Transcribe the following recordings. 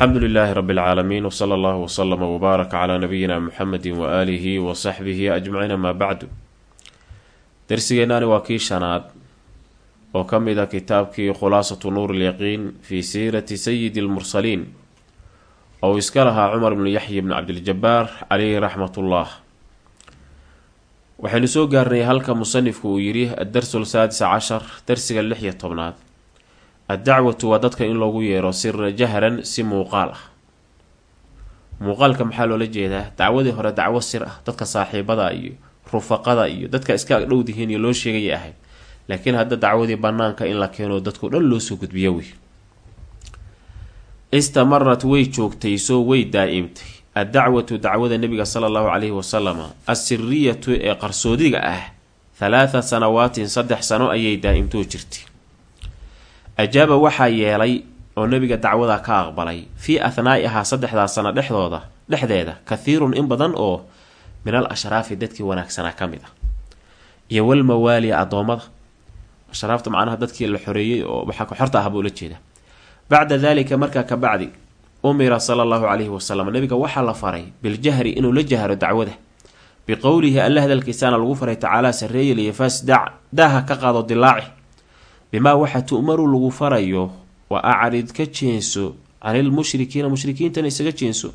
alxamdu lilaahi rabi اlcaalamiin wsala allahu wslama wbaaraka calaa nabiyina muxamedi waaalihi wa saxbihi ajmaciin amaa bacdu darsigeennaani waa kii shanaad oo ka mid a kitaabkii khulaasatu nuur lyaqiin fii siirati sayidi lmursaliin oo uu iska lahaa cumar bnu yaxya bni cabdiljabaar caleyhi raxmatullah. Waxaynu soo gaarnay halka musanifku uu yidhi addarsu saadis cashar darsiga lix tobnaad addacwatu waa dadka in loogu yeero sira jahran si muuqaal ah. Muuqaalka maxaa loola jeedaa? Dacwadii hore dacwo sir ah dadka saaxiibada iyo rufaqada iyo dadka iska agdhowdihiin iyo loo sheegaya ahayd. Laakiin hadda dacwadii banaanka in la keeno dadkao dhan loosoo gudbiyo wey. Istamarat way joogtayso way daa-imtay. Addacwatu dacwada nabiga sala allahu caleyhi wasalama assiriyatu ee qarsoodiga ah halaatha sanawaatin saddex sano ayay daa-imtoo jirtay ajaaba waxaa yeelay oo nabiga dacwada ka aqbalay fii ahnaa'ihaa saddexdaa sano dhexdooda dhexdeeda kathiirun in badan oo min al ashraafi dadkii wanaagsanaa ka mid ah iyo walmawaali addoommada. Ashraafta macnaha dadkii la xoreeyey oo waxaa xorta ah buu la jeeda bacda dalika markaa ka bacdi umira sala allahu caleyhi wasalam nabiga waxaa la faray biljahri inuu la jahro dacwada. Biqowlihi alla hadalkiisaana lagu faray tacaalaa sareeyeliya fasdac daaha ka qaado dilaaci bimaa waxa tu'maru lagu farayo wa acrid ka jeenso canilmushrikiina mushrikiintana isaga jeenso.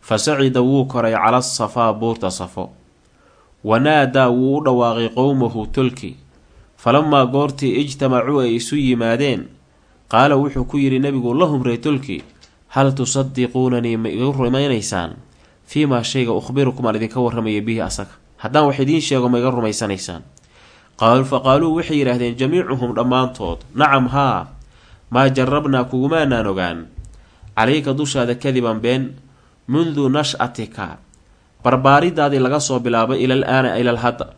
Fa sacida wuu koray cala safaa buurta safo. Wanaadaa wuu u dhawaaqay qowmahu tolki. Falamaa goortii ijtamacuu ay isu yimaadeen qaala wuxuu ku yidhi nabigu lahum ree tolki hal tusadiquunanii ma igu rumaynaysaan? Fii maa shayga ukhbirukum aan idinka warramaya bihi asaga. Haddaan wax idiin sheego ma iga rumaysanaysaan fa qaaluu waxay yidhaahdeen jamiicuhum dhammaantood nacam haa maa jarabnaa kugumaanaan ogaan calayka dushaada kadiban been mundu nash-atika barbaaridaadii laga soo bilaabay ilal aana ilal hadda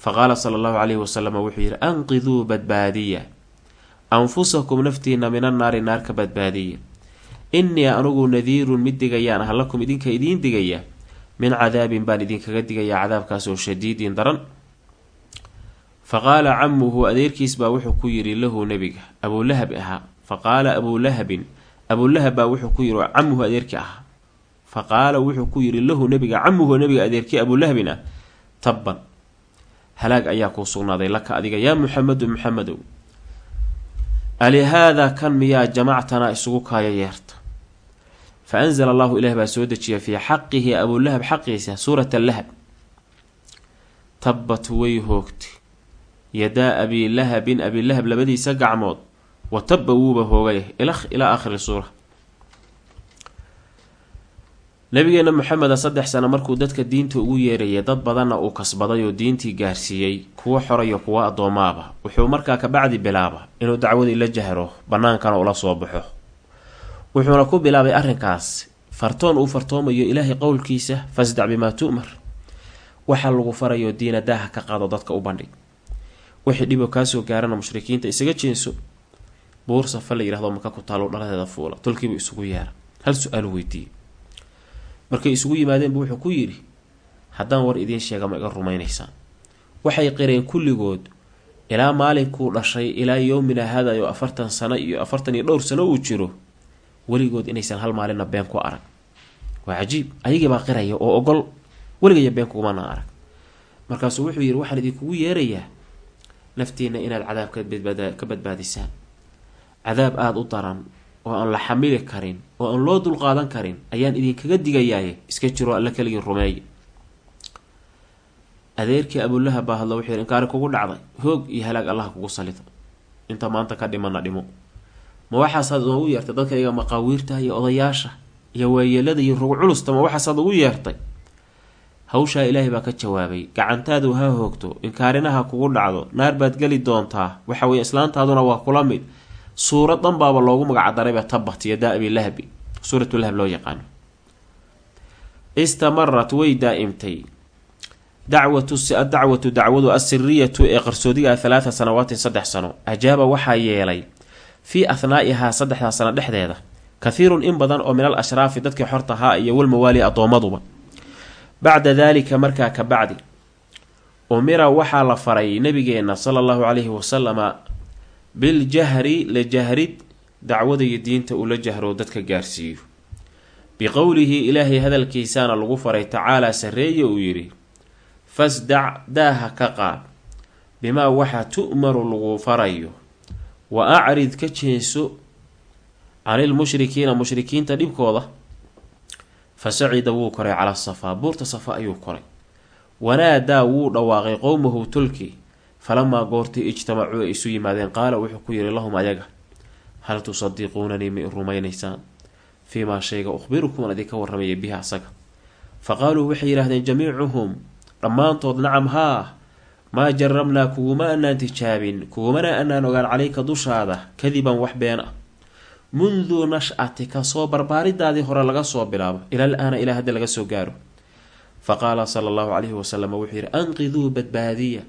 fa qaala sala allahu caleyhi wasalam wuxuu yidhi anqiduu badbaadiya anfusakum naftiina min annaari naar ka badbaadiya innii anugu nadiirun mid digayaan ah idinka idiin digaya min cadaabin baan idinkaga digayaa cadaabkaas oo shadiidin daran fa qaala camuhu adeerkiis baa wuxuu ku yidhi lahu nebiga abuulahab ahaa fa qaala abuulahabin abuulahab baa wuxuu ku yidhi camuhu adeerkii ahaa fa qaala wuxuu ku yidhi lahu nebiga camuhu nebiga adeerkii abuulahabin ah tabban halaag ayaa kuu sugnaaday laka adiga yaa muxamedu muxamedow alihaadaa kan miyaa jamactanaa isugu kaaya yeerta fa anzala allahu ilaah baa soo dejiya fii xaqihi abuulahab xaqiisa suurat lahab tabbat way hoogtay yadaa abiilahabin abiilahab labadiisa gacmood wa tabba wuuba hoogay ilaa aakhiri suura. Nabigeena maxameda saddex sano markuu dadka diinta ugu yeerayay dad badanna uu kasbaday oo diintii gaarsiiyey kuwo xorayo kuwo addoomaaba. Wuxuu markaa kabacdi bilaaba inuu dacwadii la jahro bannaankana ula soo baxo. Wuxuuna ku bilaabay arrinkaas fartoon uu fartoomayo ilaahay qowlkiisa fasdac bimaa tu'mar. Waxaa lagu farayo diina daaha ka qaado dadka u bandhig wixii dhibo kaasoo gaarana mushrikiinta isaga jeenso buur safa la yihahdo maka ku taalo dhaladeeda fuula tolkiibu isugu yeera hal su'aalu weydiiyey. Markay isugu yimaadeenbu wuxuu ku yidhi haddaan war idiin sheega ma iga rumaynaysaan. Waxay qireen kulligood ilaa maalinkuu dhashay ilaa yowmina hada oo afartan sano iyo afartan iyo dhowr sano uu jiro weligood inaysan hal maalinna been ku arag. Waa cajiib. Ayagiibaa qiraya oo ogol weligaya been kugumana arag. Markaasuu wuxuu yidhi waxaan idinkugu yeerayaa naftiina inaad cadaab ka badbaadisaan cadaab aada u daran oo aan la xamili karin oo aan loo dulqaadan karin ayaan idinkaga digayaaye iska jiro alla keligii rumeeye adeerkii abulahab baa hadla wuxuu yidhi inkaari kugu dhacday hoog iyo halaag allaha kugu salida inta maanta ka dhimana dhimo ma waxaasaad noogu yeertay dadka iyaga maqaawiirta iyo odayaasha iyo waayeelada iyo rug culusta ma waxaasaad ugu yeertay hawshaa ilaahay baa ka jawaabay gacantaadu ha hoogto inkaarinaha kugu dhacdo naar baad geli doontaa waxa weye islaantaaduna waa kula mid. Suurad dhan baaba loogu magacdarayba tabat yadaa abilahabi suuratulahab loo yaqaano istamarat way daa-imtay. Dacwatu adacwatu dacwadu assiriyatu ee qarsoodiga halaatha sanawaatin saddex sano ajaaba waxaa yeelay fii ahnaa'ihaa saddexdaa sano dhexdeeda kathiirun in badan oo min al ashraafi dadkii xortahaa iyo walmawaali addoomaduba bacda daalika markaa ka bacdi. Umira waxaa la faray nabigeena sala allahu calayhi wasalama biljahri la jahrid dacwada iyo diinta ula jahro dadka gaarsiiyo. Biqowlihi ilaahay hadalkiisaana lagu faray tacaalaa sarreeye uu yidhi fasdac daaha ka qaad bimaa waxa tu'maru lagu farayo wa acrid ka jeenso canil mushrikiina mushrikiinta dhibkooda fa sacida wuu koray calaa safaa buurta safa ayuu koray wanaadaa wuu dhawaaqay qowmahu tulki falamaa goortii ijtamacuu ay isu yimaadeen qaala wuxuu ku yidhi lahum ayaga hal tusadiquunanii ma i rumaynaysaan fii maa shayga ukhbirukum aan idinka warramaya bihi asaga fa qaaluu waxay yidhaahdeen jamiicuhum dhammaantood nacam haa maa jarabnaa kuguma anaan tijaabin kugumana anaan ogaan calayka dushaada kadiban wax been ah mundu nash-atika soo barbaaridaadii hore laga soo bilaabo ilal aana ilaa hadda laga soo gaaro fa qaala sala allahu calayhi wasalam wuxuu yidhi anqiduu badbaadiya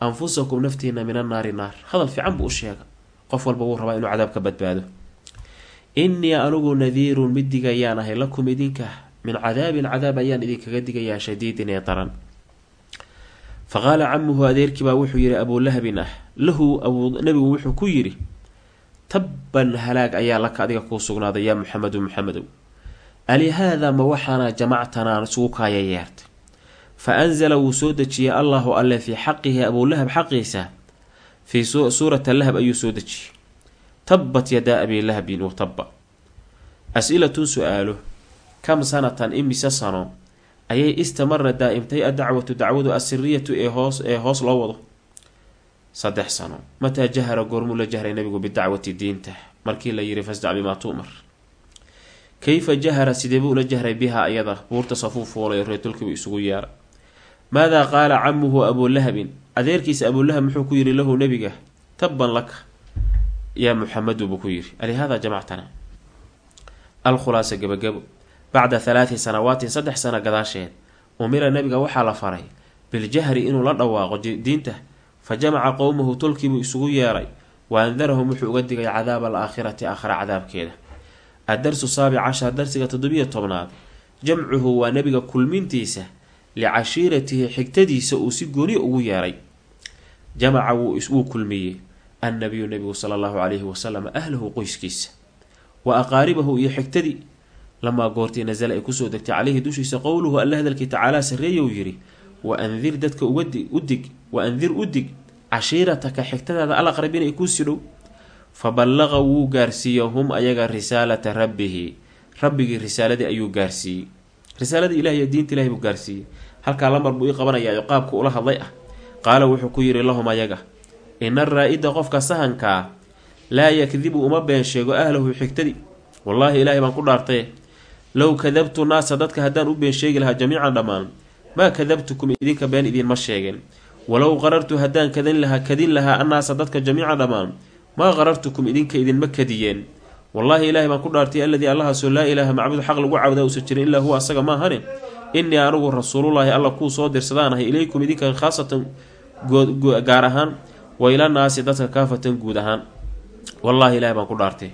anfusakum naftiina min annaari naar hadal fiican buu u sheega qof walba wuu rabaa inuu cadaab ka badbaado innii anigu nadiirun mid digayaan ahay lakum idinka min cadaabin cadaab ayaan idinkaga digayaa shadiidin ee daran fa qaala camuhu adeerkii baa wuxuu yidhi abuulahabin ah lahu nabigu wuxuu ku yidhi tabban halaag ayaa laka adiga kuu sugnaaday yaa muxamedu muxamedow alihaadaa ma waxaana jamactanaan isugu kaaya yeertay? Fa anzala wuu soo dejiyey allahu alle fii xaqihi abuulahab xaqiisa fii suurata lahab ayuu soo dejiyey. Tabbat yadaa abiilahabin wa tabba. As-ilatun su'aalo kam sanatan imise sano ayay istamara daa-imtay adacwatu dacwadu asiriyatu ee hoos ee hoos loo wado saddex sano. Mataa jahara goormuu la jahray nabigu bidacwati diinta. Markii la yiri fasdac bimaa tu'mar. Kayfa jahara sidee buu la jahray bihaa iyada? Buurta safuu fuulay reetulkiibu isugu yeera maadaa qaala camuhu abuulahabin adeerkiisa abuulahab muxuu ku yidhi lahu nebiga tabban laka. Yaa muxamedu buu ku yidhi alihaada jamactana? Alkhulaasa gabagabo bacda halaati sanawaatin saddex sano gadaasheed umira nabiga waxaa la faray biljahri inuu la dhawaaqo diinta fa jamaca qowmahu tolkiibuu isugu yeeray wa andarahum wuxuu uga digay cadaaba alaakhirati aakhira cadaabkeeda. Addarsu saabic cashar darsiga toddobiyo tobnaad. Jamcuhu waa nebiga kulmintiisa licashiiratihi xigtadiisa uu si gooni ugu yeeray. Jamaca wuu kulmiyey annabiyu nebigu sala allahu calayhi wasalam ahlahu qoyskiisa. Wa aqaaribahu iyo xigtadii lamaa goortii nasala ay ku soo degtay caleyhi dushiisa qowluhu alla hadalkii tacaalaa sarreeya uu yidhi wa andir dadka udig wa andir u dig cashiirataka xigtadaada alaqrabin ay kuusii dhow fa ballaqa wuu gaarsiiyey hum ayaga risaalata rabbihi. Rabbigii risaaladii ayuu gaarsiiyey. Risaaladii ilahi iyo diinta ilahi buu gaarsiiyey. Halkaa lamar buu ii qabanayaa qaabku ula hadlay ah. Qaala wuxuu ku yidhi lahum ayaga ina raa-ida qofka sahankaa laa yakdibu uma been sheego ahlahu xigtadii wallaahi ilaahay baan ku dhaartaye low kadabtu naasa dadka haddaan u been lahaa jamiican dhammaan maa kadabtukum idinka been idiinma sheegeen walow qarartu haddaan kadin lahaa kadin lahaa annaasa dadka jamiican dhammaan maa qarartukum idinka idinma kadiyeen. Wallaahi ilaahay baan ku dhaartay alladii allahaasoo laa ilaaha macbuud xaq lagu caabudaa uusan jirin ilaa huwa asaga maahane innii anigu rasuulullaahi alla kuu soo dirsadaanahay ilaykum idinka khaasatan gaar ahaan wa ila naasi dadka kaafatan guud ahaan. Wallaahi ilaahay baan ku dhaartay.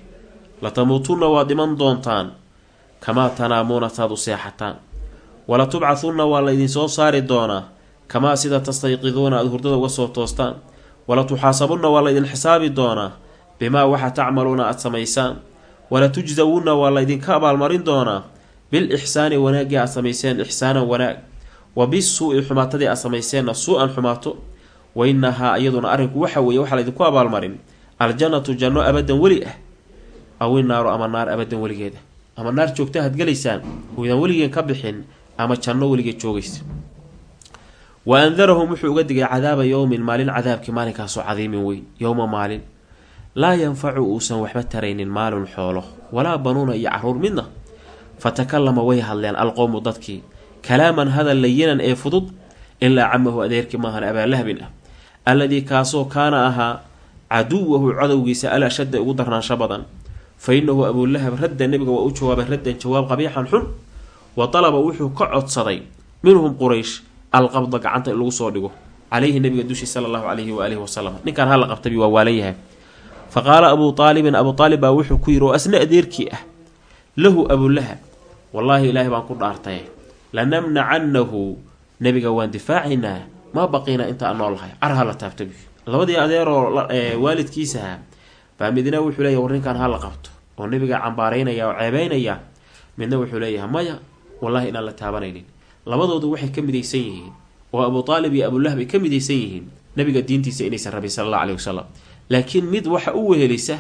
Latamuutunna waad dhiman doontaan kamaa tanaamuuna saad u seexataan wala tubcahunna waa laydinsoo saari doonaa kamaa sida tastayqiduuna aada hurdada uga soo toostaan. Wala tuxaasabunna waa laydin xisaabi doonaa bimaa waxa tacmaluuna aada samaysaan. Wala tujsawunna waa laydinka abaalmarin doonaa bil ixsaani wanaaggii aad samayseen ixsaanan wanaag. Wa bisuu-i xumaatadii aad samayseenna suu-an xumaato. Wa inahaa iyaduna arrinku waxa weeye waxaa laydinku abaalmarin aljannatu janno abadan weli ah aw inaaru ama naar abadan weligeeda. Ama naar joogta had gelaysaan oydaan weligeen ka bixin ama janno weligeed joogaysa. Wa andarahum wuxuu uga digay cadaaba yowmin maalin cadaabkii maalinkaasoo cadiimin weyn yowma maalin. Laa yanfacu uusan waxba taraynin maalun xoolo walaa banuuna iyo carruur midna. Fa takallama way hadleen alqowmu dadkii. Kalaaman hadal layinan ee fudud ilaa camahu adeerkii maahan abaalahabin ah. Alladii kaasoo kaana ahaa caduwahu cadowgiisa al ashadda ugu darnaansho badan. Fa inahu abuulahab radda nebiga waa u jawaabay raddan jawaab qabiixan xun wa dalaba wuxuu ka codsaday minhum quraysh alqabda gacanta in lagu soo dhigo caleyhi nabiga dushii sala allahu calayhi waaalihi wasalam ninkaan hala qabtabi waa waalan yahay. Fa qaala abuu aalibin abuu aalib baa wuxuu ku yidhi oo asna adeerkii ah. Lahu abulahab wallaahi ilaahay baan ku dhaartay. Lanamnacannahu nebiga waan difaacaynaa maa baqiina inta aan noolahay. Carha la taabtabi. Labadii adeeroo waalidkiisaha baa midna wuxuu leeyahy war ninkan hala qabto. Oo nabiga cambaaraynaya oo ceebeynaya midna wuxuu leeyahay maya wallahi inaan la taabanaynin. Labadoodu waxay ka midaysan yihiin. Oo abu aalib iyo abulahab ay ka midaysan yihiin nabiga diintiisa inaysan rabin sala alla aleyh wasalam laakiin mid waxa u wehelisa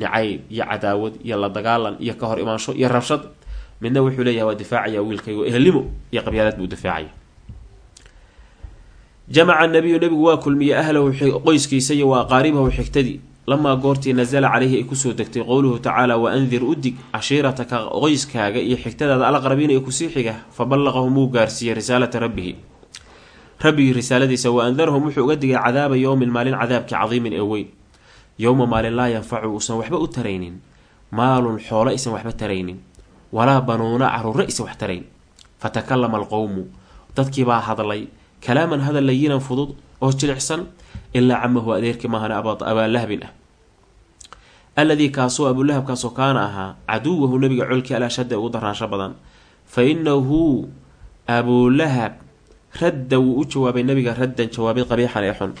nicayb iyo cadaawad iyo la dagaalan iyo ka hor imaansho iyo rabshad midna wuxuu leeyahay waa difaacaya wiilkaygo ehelnimo iyo qabyaalad buu difaacaya jamaca nabiyu nabigu waa kulmiyey ahlahu qoyskiisa iyo wa aqaaribahu xigtadii lamaa goortii nasala caleyhi ay ku soo degtay qowluhu tacaala wa andir udig cashiirataka qoyskaaga iyo xigtadaada alaqrabiina ee ku sii xiga fa ballaqahum wuu gaarsiiyey risaalata rabbihi rabbigii risaaladiisa wa andarahum wuxuu uga digay cadaaba yowmin maalin cadaabkii cadiimin ee weyn yowma maalin laa yanfacu uusan waxba u taraynin maalun xoolo aysan waxba taraynin walaa banuuna caruuro aysan wax tarayn fatakalama alqowmu dadkiibaa hadlay kalaaman hadal layinan fudud oo jilicsan ilaa camahu adeerkii maahane abaalahabin ah alladii kaasoo abulahabkaasoo kaana ahaa caduwahu nabiga colkii alashadda ugu daraansho badan. Fa inahu abulahab radda wuu u jawaabay nabiga raddan jawaabay qabiixan ee xun.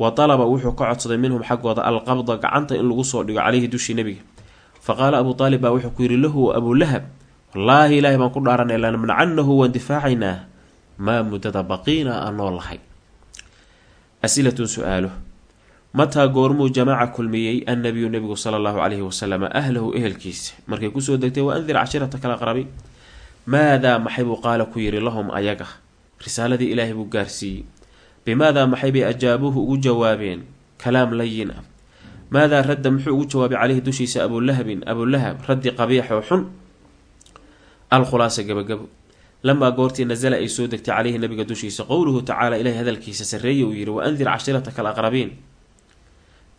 Wa dalaba wuxuu ka codsaday minhum xaggooda alqabda gacanta in lagu soo dhigo caleyhi dushii nebiga. Fa qaala abuu aalib baa wuxuu ku yidhi lahu abulahab wallaahi ilaahay baan ku dhaaranay lanamnacannahu waan difaacaynaa maa muddada baqiina aan nool lahay. Asilatun su'aalo mataa goormuu jamaaca kulmiyey annabiyu nebigu sala allahu caleyhi wasalam ahlahu ehelkiisa markay ku soo degtay wa andir cashirata kala qrabi maadaa maxay buu qaala ku yidhi lahum ayaga? Risaaladii ilaahay buu gaarsiiyey. Bimaadaa maxay bay ajaabuuhu ugu jawaabeen? Kalaam layin ah maadaa radda muxuu ugu jawaabay caleyhi dushiisa abulahabin abulahab raddi qabiix oo xun. Alkhulaasa gabagabo. Lamaa goortii nasala ay soo degtay caleyhi nabiga dushiisa qowluhu tacaala ilahay hadalkiisa sarreeye uu yidhi wa andir cashirataka alaqrabiin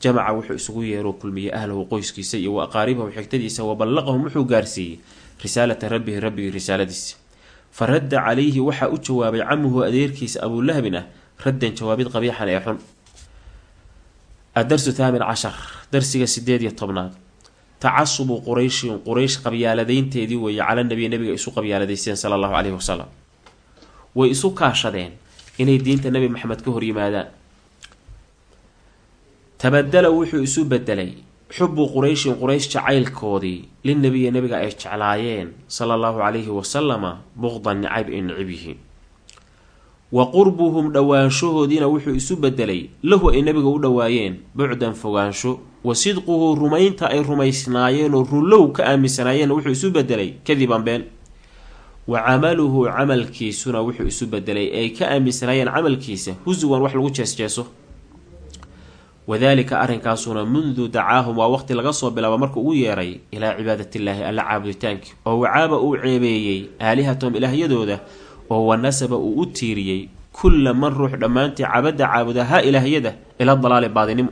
jamaca wuxuu isugu yeeroo kulmiyey ahlahu qoyskiisa iyo wa aqaaribahu xigtadiisa wa ballaqahum wuxuu gaarsiiyey risaalata rabbihi rabbigii risaaladiisa. Fa radda calayhi waxaa u jawaabay camuhu adeerkiisa abulahabin ah raddan jawaabid qabiixan ee xun. Adarsu thaamin cashar darsiga sideed iyo tobnaad. Tacasubu qurayshin quraysh qabyaaladeynteedii weeye cala nabiy nabiga isu qabyaaladaysteen sala allahu caleyhi wasalam way isu kaashadeen inay diinta nebi maxamed ka hor yimaadaan tabadala wuxuu isu bedelay xubu qurayshin quraysh jacaylkoodii linabiyi nabiga ay jeclaayeen sala allahu calayhi wasalama buqdan nicayb ay nicib wa qurbuhum dhowaanshahoodiina wuxuu isu bedelay lahu ay nabiga u dhowaayeen bucdan fogaansho. Wa sidquhu rumaynta ay rumaysnaayeen oo runlow ka aaminsanaayeenna wuxuu isu bedelay kadiban been. Wa camaluhu camalkiisuna wuxuu isu bedelay ay ka aaminsanaayeen camalkiisa husuwan wax lagu jeesjeeso wadaalika arrinkaasuna mundu dacaahum waa waqti laga soo bilaabo marka ugu yeeray ilaa cibaadatiillaahi alla caabuditaankii oo wacaaba uu ceebeeyey aalihatahum ilaahyadooda oo wanasaba uu u tiiriyey kulla man ruux dhammaantii cabadda caabuda ha ilaahyada ila dalaali baadinimo.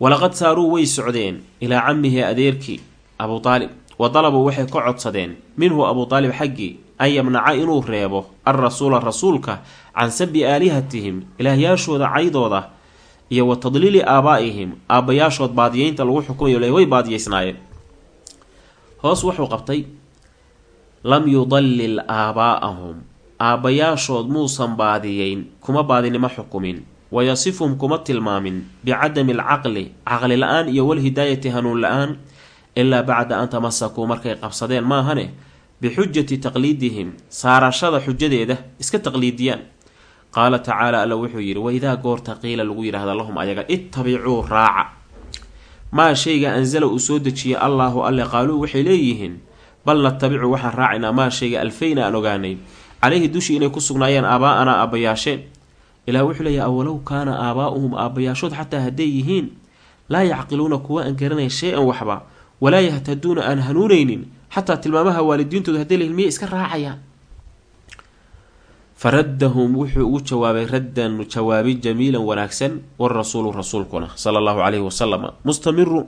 walaqad saaruu way socdeen ilaa camihi adeerkii abuu aalib wa dalabuu waxay ka codsadeen minhu abuu aalib xaggii an yamnaca inuu reebo alrasuula rasuulka can sabi aalihatihim ilaahyaashooda caydooda iyo wa tadliili aabaa'ihim aabbayaashood baadiyeynta lagu xukumayo le way baadiyeysnaayeen hoos wuxuu qabtay lam yudallil aabaa'ahum aabbayaashood muusan baadiyeyn kuma baadinimo xukumin. Wayasifhum kuma tilmaamin bicadami alcaqli caqli la'aan iyo walhidaayati hanuun la'aan ilaa bacda an tamasakuu markay qabsadeen. Maahane bixujati taqliidihim saarashada xujadeeda iska taqliidiyaan qaala tacaala alla wuxuu yidhi waidaa goorta qiila lagu yidhaahda lahum ayaga ittabicuu raaca. Maa shayga ansala uu soo dejiyay allaahu alle qaaluu waxay leeyihiin bal natabicu waxaan raacaynaa maa shayga alfayna aan ogaanay. Caleyhi dushii inay ku sugnaayeen aabaa'anaa aabbayaasheen ilaah wuxuu leeyahy awalow kaana aabaa'uhum aabbayaashood xataa hadday yihiin laa yacqiluuna kuwa aan garanayn shay-an waxba walaa yahtaduuna aan hanuunaynin xataa tilmaamaha waalidiintooda hadday lahin miyay iska raacayaan faraddahum wuxuu ugu jawaabay raddan jawaabi jamiilan wanaagsan warasuulu rasuulkuna sala allahu caleyhi wasalam mustamiru.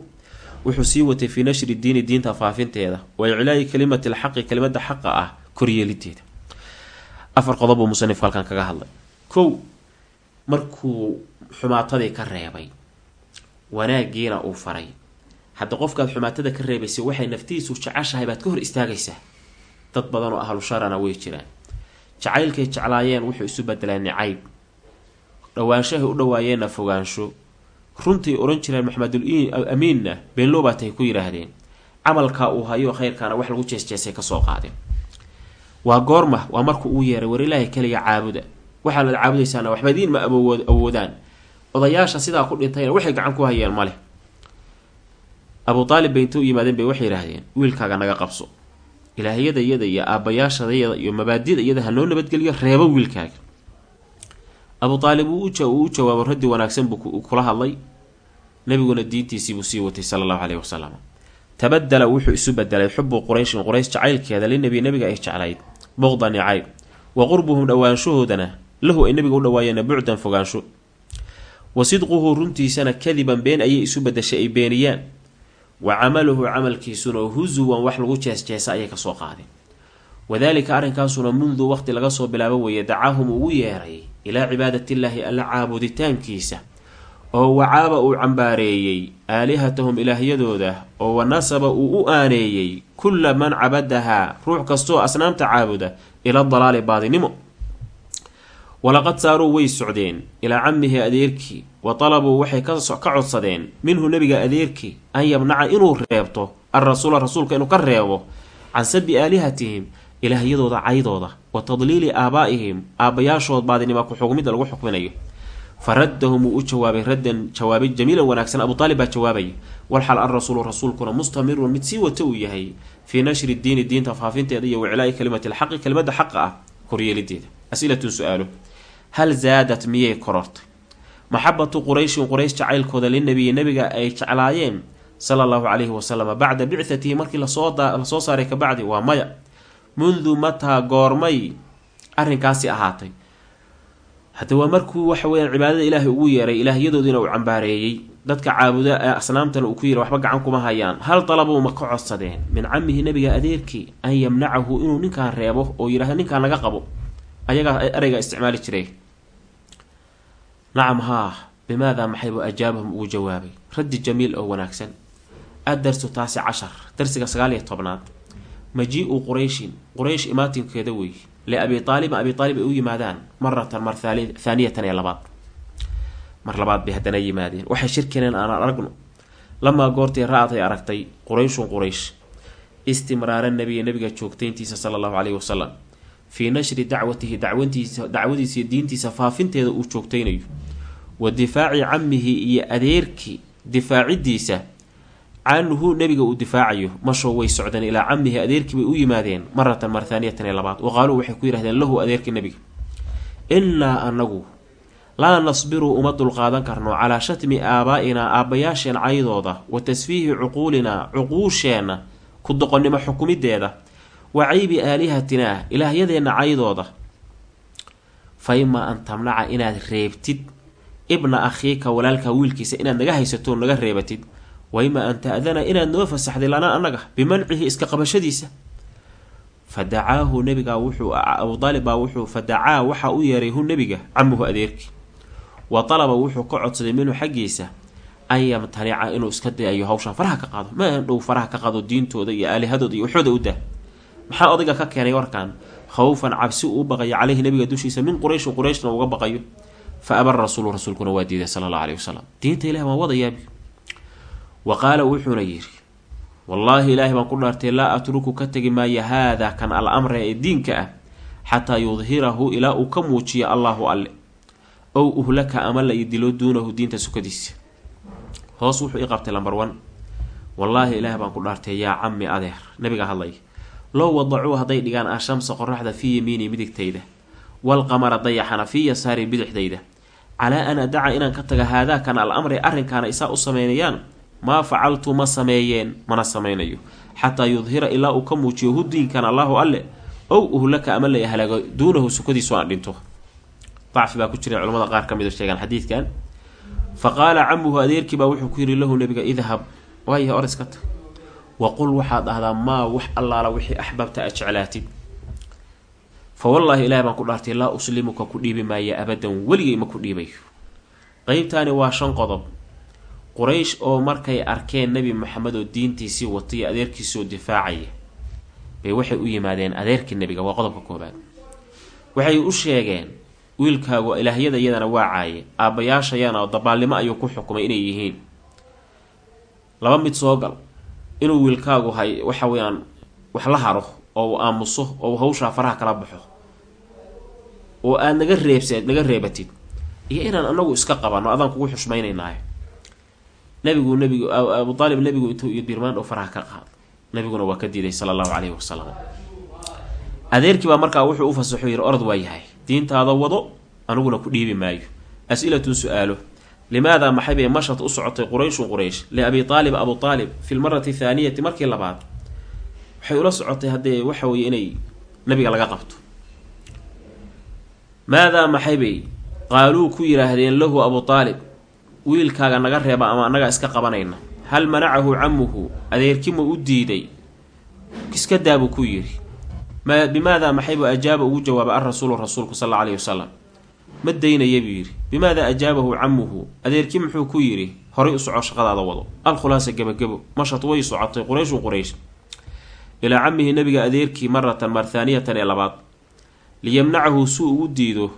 Wuxuu sii watay fii nashri diini diinta faafinteeda. Wa iclaayi kalimati alxaqi kelimada xaqa ah koryeeliteeda. Afar qodob buu musanifku halkan kaga hadlay. Kow markuu xumaatadii ka reebay wanaagiina uu faray. Hadda qofkaad xumaatada ka reebaysay waxay naftiisu jeceshahay baad ka hor istaagaysaa. Dad badan oo ahlu sharana way jiraan jacaylkay jeclaayeen wuxuu isu bedelaa nicayb dhowaanshahay u dhawaayeenna fogaansho. Runtii odhan jireen maxamedul amiinna tahay ku yidhaahdeen camalkaa uu hayo khayrkaana wax lagu jeesjeesay ka soo qaadeen. Waa goorma waa markuu uu yeeray war ilaahay keliya caabuda. Waxaanad caabudaysaana waxba idiin ma awood awoodaan. Odayaasha sidaa ku dhintayna waxay gacan ku hayeen maleh abuu aalib bay inta u yimaadeen bay waxay yidhaahdeen wiilkaaga naga qabso ilaahyada iyada iyo aabbayaashadayada iyo mabaadida iyada hanoo nabadgeliyo reebo wiilkaaga. Abuu aalib uu u jawaabo raddi wanaagsan buu kula hadlay. Nabiguna diintiisiibuu sii watay sala allahu caleyhi wasalam tabadala wuxuu isu bedelay xubu qurayshin quraysh jacaylkeeda linabi nabiga ay jeclayd. Boqda nicayb wa qurbuhum dhowaanshahoodana lahu ay nabiga u dhawaayeena bucdan fogaansho. Wa sidquhu runtiisana kadiban been ayay isu bedeshay ay beeniyaan wa camaluhu camalkiisuna husuwan wax lagu jeesjeesa ayay ka soo qaadeen. Wadaalika arrinkaasuna mundu waqti laga soo bilaabo weeye dacaahum ugu yeeray ilaa cibaadatiillaahi alla caabuditaankiisa oo wacaaba uu cambaareeyey aalihatahum ilaahyadooda oo wanasaba uu u aaneeyey kulla man cabadahaa ruux kastoo asnaamta caabuda ila dalaali baadinimo. Walaqad saaruu way socdeen ilaa camihi adeerkii wa talabuu waxay ka codsadeen minhu nebiga adeerkii an yamnaca inuu reebto alrasuula rasuulka inuu ka reebo can sabi aalihatihim ilaahyadooda caydooda wa tadliili aabaa'ihim aabbayaashood baadinima ku-xugmidda lagu xukminayo. Fa raddahum wuu u jawaabay raddan jawaabay jamiilan wanaagsan abu aalib baa jawaabaya walxal an rasuulkuna mustamirun mid sii wata uu yahay fii nashri diini diinta faafinteeda iyo wiclaa'i kalimati lxaqi kelimada xaqa ah koryeelideeda asilatun su'aalo hal zaadat miyay korortay maxabatu qurayshin quraysh jacaylkooda linabiyi nabiga ay jeclaayeen sala allahu calayhi wasalam bacda bicatihi markii la soo saaray kabacdi waa maya. Mundu mataa goormay arrinkaasi ahaatay. Hadda waa markuu waxa weyaan cibaadada ilaahay ugu yeeray ilaahyadoodiina uu cambaareeyey dadka caabuda ee asnaamtana uu ku yiri waxba gacan kuma hayaan. Hal dalabuu ma ka codsadeen. Min camihi nabiga adeerkii an yamnacahu inuu ninkaan reebo oo yidhahda ninkaan naga qabo ayagaa ereyga isticmaali jiray nacam haa bimaadaa maxaybu ajaabahum ugu jawaabay? Raddi jamiil oo wanaagsan. Addarsu taasi cashar darsiga sagaal iyo tobnaad. Majii-u qurayshin quraysh imaatinkeeda wey liabi aalibin abi aalib ay u yimaadaan maratan mar thaaniyatan ee labaad. Mar labaad bay haddana yimaadeen. Waxay shirkeeneen aan aragno. Lamaa goortii ra'ad ay aragtay qurayshun quraysh. Istimraara nabiya nabiga joogtayntiisa sala allahu caleyhi wasalam fii nashri dacwatihi dacwantiisa dacwadiisa diintiisa faafinteeda uu joogtaynayo wa difaaci camihi iyo adeerkii difaacidiisa canhu nabiga uu difaacayo mashoo way socdeen ilaa camihi adeerkii bay u yimaadeen maratan mar thaaniyatan ee labaad. Wa qaaluu waxay ku yidhahdeen lahu adeerkii nabiga innaa anagu laa nasbiru uma dulqaadan karno calaa shatmi aabaa-inaa aabbayaasheen caydooda wa tasfiihi cuquulinaa cuquusheenna ku doqonnimo xukumideeda wa caybi aalihatinaa ilaahyadeenna caydooda. Fa imaa an tamnaca inaad reebtid ibna akhiika walaalka wiilkiisa inaad naga haysato naga reebatid. Wa imaa an ta-dana inaad noo fasaxday lanaa annaga bimancihi iska qabashadiisa. Fa dacaahu nabigaa wuxuu abu aalib baa wuxuu fa dacaa waxaa u yeeray hu nebiga camuhu adeerkii wa dalaba wuxuu ka codsaday minhu xaggiisa an yamtanica inuu iska dayayo hawshan faraha ka qaado. Ma dhow faraha ka qaado diintooda iyo aalihadooda iyo waxooda u dah maxaa odayga ka keenay warkan khawfan cabsi uu baqayo caleyhi nabiga dushiisa min qurayshin qurayshna uga baqayo fa aba rasuulu rasuulkuna waa diiday sala allahu aleyhi wasalam diinta ilahi waan wadayaabi wa qaala wuxuuna yidhi wallaahi ilaahay baan ku dhaartay laa atruku ka tegi maayo haadaa kan al amra ee diinka ah xataa yudhirahu ilaa uu ka muujiyo allaahu alle ow uhlaka ama la idilo duunahu diinta sukadiisa hoos wuxuu i qabtay lambar one wallaahi ilaahay baan ku dhaartay yaa cami adeer nabiga hadlay low wadacuu hadday dhigaan ashamsa qoraxda fii yamiini midigtayda walqamara dayaxana fii yasaari bidixdayda calaa an adaca inaan ka taga haadaakan al amri arrinkaana isaa u sameynayaan maa facaltu ma sameeyeen mana sameynayo xataa yudhira ilaa uu ka muujiyo hu diinkan allaahu alle ow uhlaka ama la halaago duunahu sukadiisu aan dhinto dacfi baa ku jira culamada qaar ka mid sheegaan xadiidkan fa qaala camuhu adeerkii baa wuxuu ku yidhi lahu nabiga idhab waaya or iska tag waqul waxaad dhahdaa maa wax allaala wixii axbabta a jeclaatid fa wallaahi ilaah baan ku dhaartay laa uslimuka ku dhiibi maaya abadan weligay ma ku dhiibayo qeybtaani waa shan qodob quraysh oo markay arkeen nebi maxamed oo diintiisii watay adeerkiisoo difaacaya bay waxay u yimaadeen adeerkii nebiga waa qodobka koobaad waxay u sheegeen wiilkaagu ilaahyada iyadana waa caaye aabbayaashayana dabaalnimo ayuu ku xukumay inay yihiin laba mid soo gal inuu wiilkaagu hay waxa weeyaan wax la haro oo aamuso oo hawshaa faraha kala baxo oo aad naga reebseed naga reebatid iyo inaan anagu iska qabanno adaan kugu xushmaynaynaayo nabigu nabigu abu aalib nabigu intuu iyo dirmaan oo faraha ka qaad nabiguna waa ka diiday sala allahu caleyhi wasalam adeerkii baa markaa wuxuu u fasaxo yidhi orod waa yahay. Diintaada wado aniguna ku dhiibi maayo. As-ilatun su'aalo. Limaadaa maxay bay mashad u socotay qurayshun quraysh? Liabi aalib abu aalib fi lmarati thaaniyati markii labaad waxay ula socotay haddee waxa weye inay nabiga laga qabto. Maadaa maxay bay? Qaaluu ku yidhaahdeen lahu abu aalib wiilkaaga naga reeba ama annagaa iska qabanayna. Hal manacahu camuhu adeerkima u diiday. Iska daabuu ku yidhi. Ma bimaadaa maxaybu ajaaba ugu jawaabay alrasuulu rasuulku sal alla wasalam ma daynaya buu yidhi. Bimaadaa ajaabahu camuhu adeerkii muxuu ku yidhi horay u soco shaqadaada wado. Alkhulaasa gebagebo mashad way socotay. Qurayshun quraysh ilaa camihi nabiga adeerkii maratan mar thaaniyatan ee labaad liyamnacahu suu ugu diido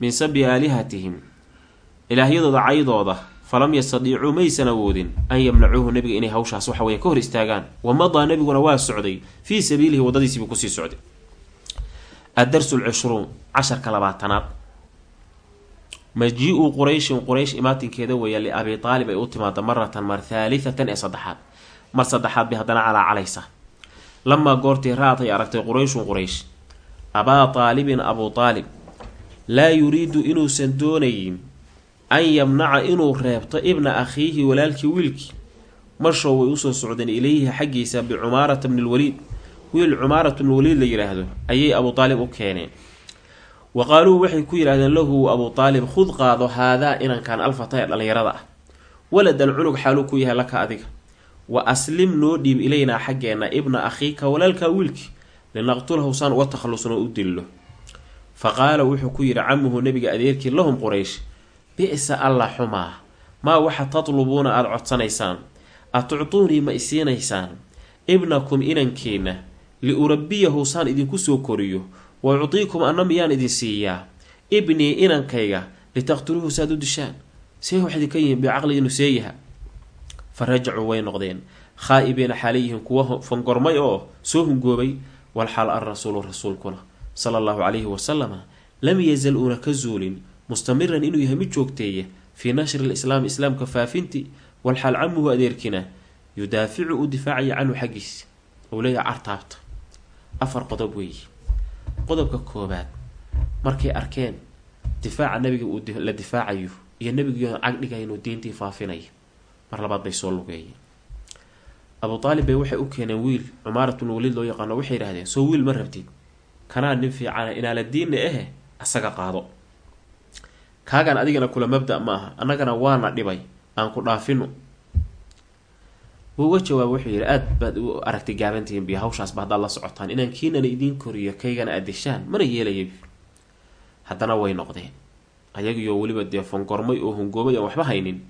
min sabi aalihatihim ilaahyadooda caydooda falam yastadiicuu maysan awoodin an yamnacuuhu nabiga inay hawshaas waxa weya ka hor istaagaan wa madaa nabiguna waa socday fii sabiilihi waddadiisiibuu ku sii socday. Addarsu lcishruun casharka labaatanaad. Majii-u qurayshin quraysh imaatinkeeda weeya liabi aalib ay u timaada maratan mar thaalitatan ee saddexaad. Mar saddexaad bay haddana calaacalaysa lamaa goortii ra'ad ay aragtay qurayshun quraysh abaa aalibin abuu aalib laa yuriidu inuusan doonayin an yamnaca inuu reebto ibna akhiihi walaalkii wiilkii marshow way u soo socdeen ilayhi xaggiisa bicumaarata bni lwaliid wiil cumaarata bnilwaliid la yidhaahdo ayay abuu aalib u keeneen wa qaaluu waxay ku yidhahdeen lahu abuu aalib khud qaado haadaa inankan alfata ee dhallinyarada ah waladan cunug xaaluu ku yahay laka adiga wa aslim noo dhiib ilaynaa xaggeenna ibna akhiika walaalkaa wiilkii linaqtulhu saan uga takhalusno u dillo. Fa qaala wuxuu ku yidhi camuhu nabiga adeerkii lahum quraysh bi-sa alla xumaa maa waxa tatlubuuna aada codsanaysaan? Atuctuunii ma isiinaysaan ibnakum inankeenna liurabiyahu saan idinku soo koriyo wa uctiikum anna miyaan idin siiyaa? Ibnii inankayga litaqtuluuhu saad u dishaan. See wax idinka yihiin bicaqli seeyaha fa rajacuu way noqdeen. Khaa-ibiina xaalayihiin kuwa fangormay oo soo hungoobay. Walxaal an rasuulu rasuulkuna sala allahu calayhi wasalama lam yazal uuna ka zuulin mustamiran inuu yahay mid joogteeya fii nashri lislaami islaamka faafinti walxaal camuhu adeerkina yudaaficu u difaacaya canhu xaggiisa leeyahay cartaabta. Afar qodob weeye qodobka koobaad markay arkeen difaaca nabiga uu la difaacayo iyo nabigiioo cagdhigaya inuu diintii faafinayo mar labaad bay soo lugeeyeen. Abuu aalib bay waxay u keeneen wiil cumaaratun waliid loo yaqaano waxay yidhahdeen soo wiil ma rabtid. Kanaa nin fiicana inaala diinna ahe asaga qaado. Kaagan adigana kula mabda ma aha annagana waana dhibay aan ku dhaafino. Wuu uga jawaaba wuxuu yidhi aada baad u aragtay gaabantihiin biyo hawshaasba haddaad la socotaan. Inaan kiinana idiin koriyo kaygana aad dishaan mana yeelaya haddana way noqdeen. Ayagiioo weliba dee fangormay oo hungoobay aan waxba haynin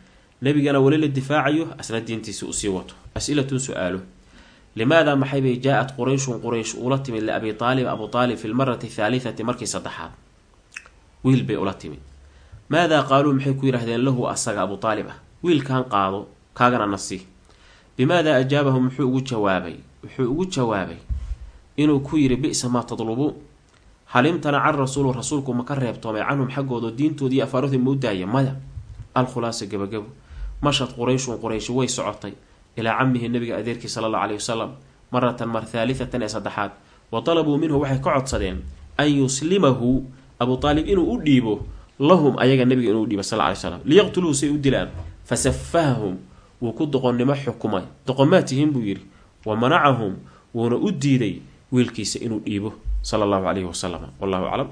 nabigana weli la difaacayo asna diintiisi u sii wato. As-ilatun su'aalo. Limaadaa maxay bay jaa-ad qurayshun quraysh ula timid liabi aalib abu aalib fi lmarati thaalitati markii saddexaad? Wiil bay ula timid. Maadaa qaaluu maxay ku yidhahdeen lahu asaga abu aalib ah? Wiilkan qaado kaagana nasi bimaadaa ajaabahu muxuu ugu jawaabay wuxuu ugu jawaabay inuu ku yidhi bi-sa maa tadlubuun hal imtanaca rasuulu rasuulku ma ka reebtoomay canhum xaggooda diintoodii afaaroodii ma maya alkhulaasa gabagabo mashad qurayshun qurayshi way socotay ilaa camihi nabiga adeerkii sala allahu caleyhi wasalam maratan mar thaalitatan ee saddexaad. Wa dalabuu minhu waxay ka codsadeen an yuslimahu. Abu aalib inuu u dhiibo lahum ayaga nabiga inuu dhiibo sal ly slam liyaqtuluuhu say u dilaan. Fasafahahum wuu ku doqonnimo xukumay. Doqomaatihin buu yidhi wa manacahum wuuna u diiday wiilkiisa inuu dhiibo sala allahu caleyhi wasalam wallahu aclam